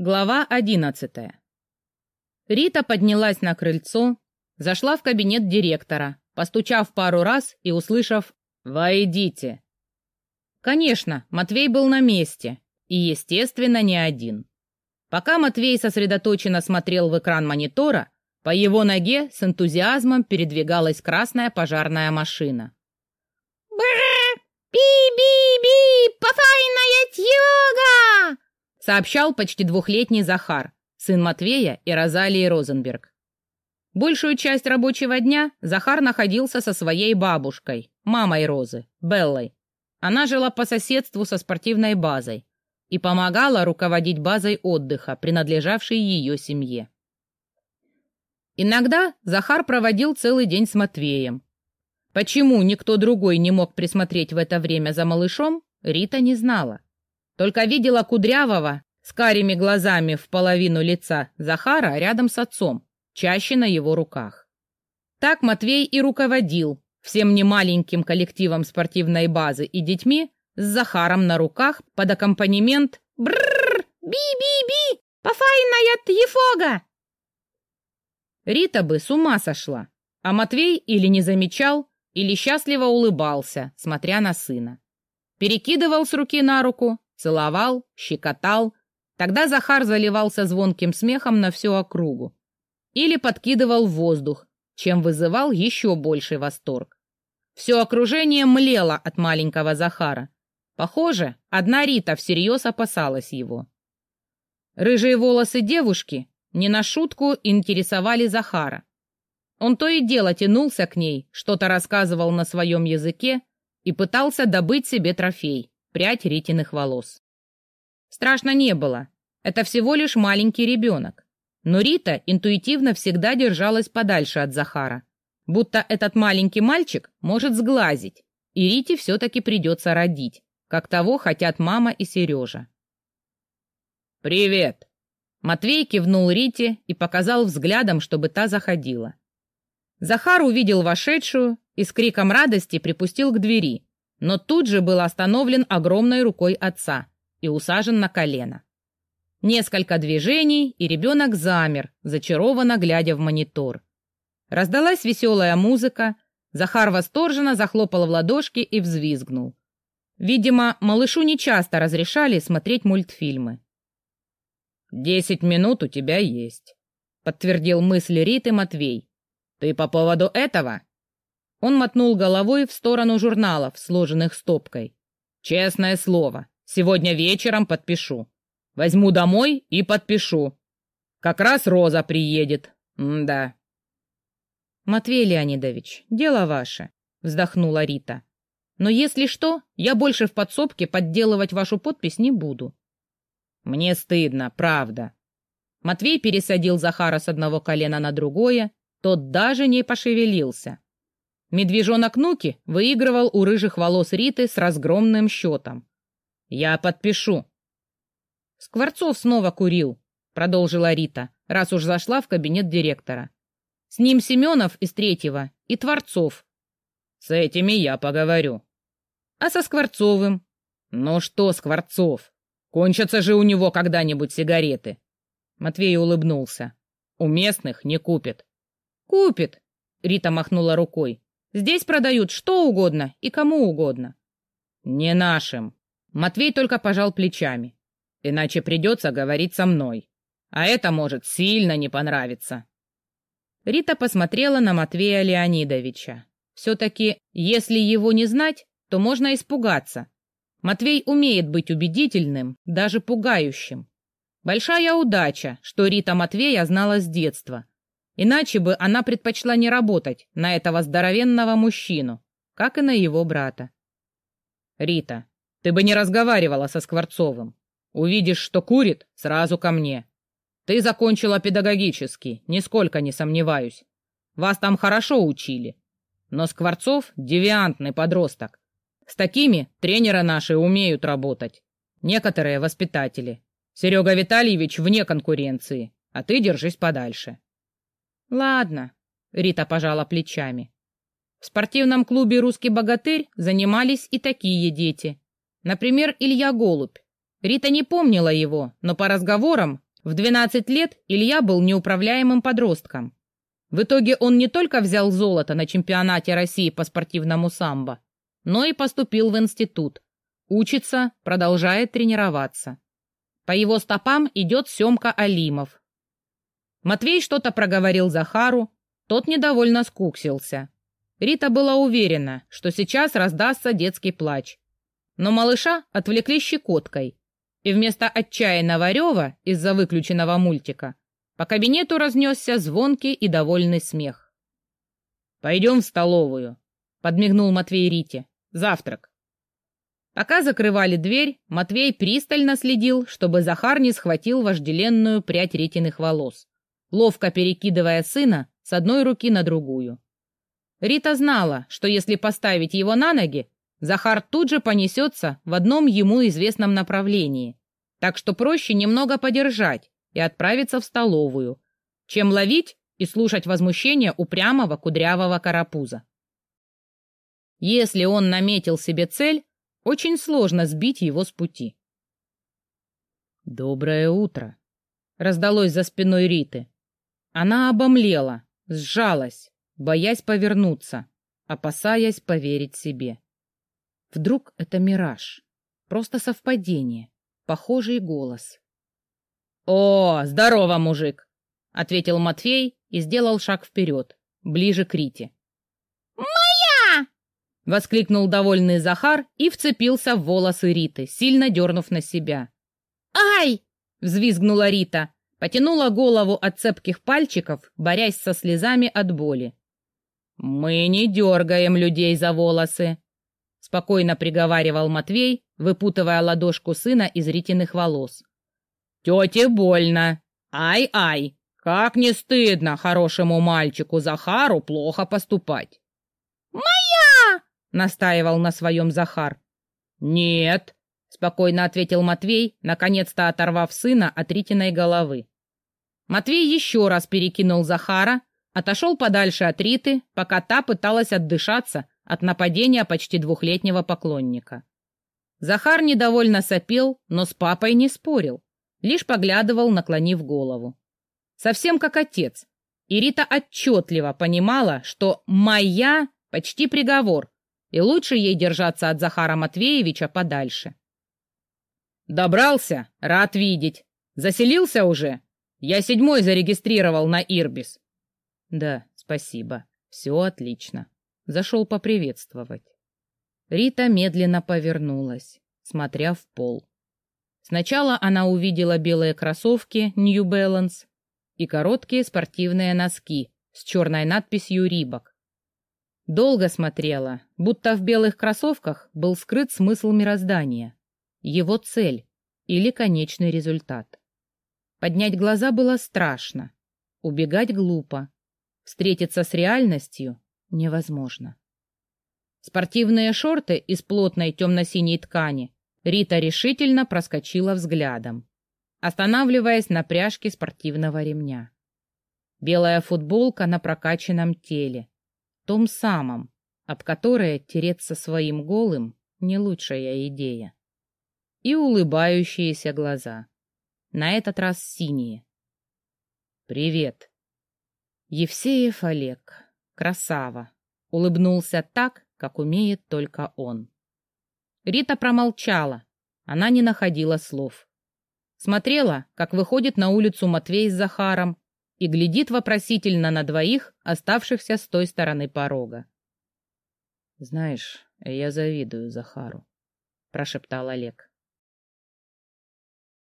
Глава одиннадцатая. Рита поднялась на крыльцо, зашла в кабинет директора, постучав пару раз и услышав «Войдите». Конечно, Матвей был на месте, и, естественно, не один. Пока Матвей сосредоточенно смотрел в экран монитора, по его ноге с энтузиазмом передвигалась красная пожарная машина. «Бррр! Би-би-би! Пофайная тьюга!» Сообщал почти двухлетний Захар, сын Матвея и Розалии Розенберг. Большую часть рабочего дня Захар находился со своей бабушкой, мамой Розы, Беллой. Она жила по соседству со спортивной базой и помогала руководить базой отдыха, принадлежавшей ее семье. Иногда Захар проводил целый день с Матвеем. Почему никто другой не мог присмотреть в это время за малышом, Рита не знала. Только видела кудрявого с карими глазами в половину лица Захара рядом с отцом, чаще на его руках. Так Матвей и руководил всем немаленьким коллективом спортивной базы и детьми с Захаром на руках под аккомпанемент «Брррр! Би-би-би! Пофайная ефога!» Рита бы с ума сошла, а Матвей или не замечал, или счастливо улыбался, смотря на сына. Перекидывал с руки на руку, целовал, щекотал. Тогда Захар заливался звонким смехом на всю округу. Или подкидывал в воздух, чем вызывал еще больший восторг. Все окружение млело от маленького Захара. Похоже, одна Рита всерьез опасалась его. Рыжие волосы девушки не на шутку интересовали Захара. Он то и дело тянулся к ней, что-то рассказывал на своем языке и пытался добыть себе трофей прядь Ритиных волос. Страшно не было. Это всего лишь маленький ребенок. Но Рита интуитивно всегда держалась подальше от Захара. Будто этот маленький мальчик может сглазить, и Рите все-таки придется родить, как того хотят мама и Сережа. «Привет!» Матвей кивнул Рите и показал взглядом, чтобы та заходила. Захар увидел вошедшую и с криком радости припустил к двери, но тут же был остановлен огромной рукой отца и усажен на колено. Несколько движений, и ребенок замер, зачарованно глядя в монитор. Раздалась веселая музыка, Захар восторженно захлопал в ладошки и взвизгнул. Видимо, малышу нечасто разрешали смотреть мультфильмы. «Десять минут у тебя есть», — подтвердил мысли Риты Матвей. «Ты по поводу этого?» Он мотнул головой в сторону журналов, сложенных стопкой. «Честное слово, сегодня вечером подпишу. Возьму домой и подпишу. Как раз Роза приедет. М да». «Матвей Леонидович, дело ваше», — вздохнула Рита. «Но если что, я больше в подсобке подделывать вашу подпись не буду». «Мне стыдно, правда». Матвей пересадил Захара с одного колена на другое, тот даже не пошевелился. Медвежонок Нуки выигрывал у рыжих волос Риты с разгромным счетом. «Я подпишу». «Скворцов снова курил», — продолжила Рита, раз уж зашла в кабинет директора. «С ним Семенов из третьего и Творцов». «С этими я поговорю». «А со Скворцовым?» «Ну что, Скворцов, кончатся же у него когда-нибудь сигареты». Матвей улыбнулся. «У местных не купит». «Купит», — Рита махнула рукой. Здесь продают что угодно и кому угодно. Не нашим. Матвей только пожал плечами. Иначе придется говорить со мной. А это может сильно не понравиться. Рита посмотрела на Матвея Леонидовича. Все-таки, если его не знать, то можно испугаться. Матвей умеет быть убедительным, даже пугающим. Большая удача, что Рита Матвея знала с детства, Иначе бы она предпочла не работать на этого здоровенного мужчину, как и на его брата. «Рита, ты бы не разговаривала со Скворцовым. Увидишь, что курит, сразу ко мне. Ты закончила педагогический, нисколько не сомневаюсь. Вас там хорошо учили. Но Скворцов — девиантный подросток. С такими тренеры наши умеют работать. Некоторые воспитатели. Серега Витальевич вне конкуренции, а ты держись подальше. Ладно, Рита пожала плечами. В спортивном клубе «Русский богатырь» занимались и такие дети. Например, Илья Голубь. Рита не помнила его, но по разговорам В 12 лет Илья был неуправляемым подростком. В итоге он не только взял золото на чемпионате России по спортивному самбо, но и поступил в институт. Учится, продолжает тренироваться. По его стопам идет Семка Алимов. Матвей что-то проговорил Захару, тот недовольно скуксился. Рита была уверена, что сейчас раздастся детский плач. Но малыша отвлекли щекоткой, и вместо отчаянного рева из-за выключенного мультика по кабинету разнесся звонкий и довольный смех. «Пойдем в столовую», — подмигнул Матвей Рите. «Завтрак». Пока закрывали дверь, Матвей пристально следил, чтобы Захар не схватил вожделенную прядь Ритиных волос, ловко перекидывая сына с одной руки на другую. Рита знала, что если поставить его на ноги, Захар тут же понесется в одном ему известном направлении, так что проще немного подержать и отправиться в столовую, чем ловить и слушать возмущение упрямого кудрявого карапуза. Если он наметил себе цель, очень сложно сбить его с пути. «Доброе утро!» — раздалось за спиной Риты. Она обомлела, сжалась, боясь повернуться, опасаясь поверить себе. Вдруг это мираж, просто совпадение, похожий голос. «О, здорово, мужик!» — ответил Матвей и сделал шаг вперед, ближе к Рите. «Моя!» — воскликнул довольный Захар и вцепился в волосы Риты, сильно дернув на себя. «Ай!» — взвизгнула Рита, потянула голову от цепких пальчиков, борясь со слезами от боли. «Мы не дергаем людей за волосы», — спокойно приговаривал Матвей, выпутывая ладошку сына из Ритиных волос. «Тете больно! Ай-ай! Как не стыдно хорошему мальчику Захару плохо поступать!» «Моя!» — настаивал на своем Захар. «Нет!» — спокойно ответил Матвей, наконец-то оторвав сына от Ритиной головы. Матвей еще раз перекинул Захара, отошел подальше от Риты, пока та пыталась отдышаться от нападения почти двухлетнего поклонника. Захар недовольно сопел, но с папой не спорил, лишь поглядывал, наклонив голову. Совсем как отец. И Рита отчетливо понимала, что «моя» почти приговор, и лучше ей держаться от Захара Матвеевича подальше. «Добрался? Рад видеть. Заселился уже? Я седьмой зарегистрировал на Ирбис». «Да, спасибо. Все отлично. Зашел поприветствовать». Рита медленно повернулась, смотря в пол. Сначала она увидела белые кроссовки New Balance и короткие спортивные носки с черной надписью «Рибок». Долго смотрела, будто в белых кроссовках был скрыт смысл мироздания, его цель или конечный результат. Поднять глаза было страшно, убегать глупо, встретиться с реальностью невозможно. Спортивные шорты из плотной темно-синей ткани Рита решительно проскочила взглядом, останавливаясь на пряжке спортивного ремня. Белая футболка на прокачанном теле, том самом, об которое тереться своим голым не лучшая идея. И улыбающиеся глаза, на этот раз синие. «Привет!» Евсеев Олег, красава, улыбнулся так, как умеет только он. Рита промолчала, она не находила слов. Смотрела, как выходит на улицу Матвей с Захаром и глядит вопросительно на двоих, оставшихся с той стороны порога. «Знаешь, я завидую Захару», — прошептал Олег.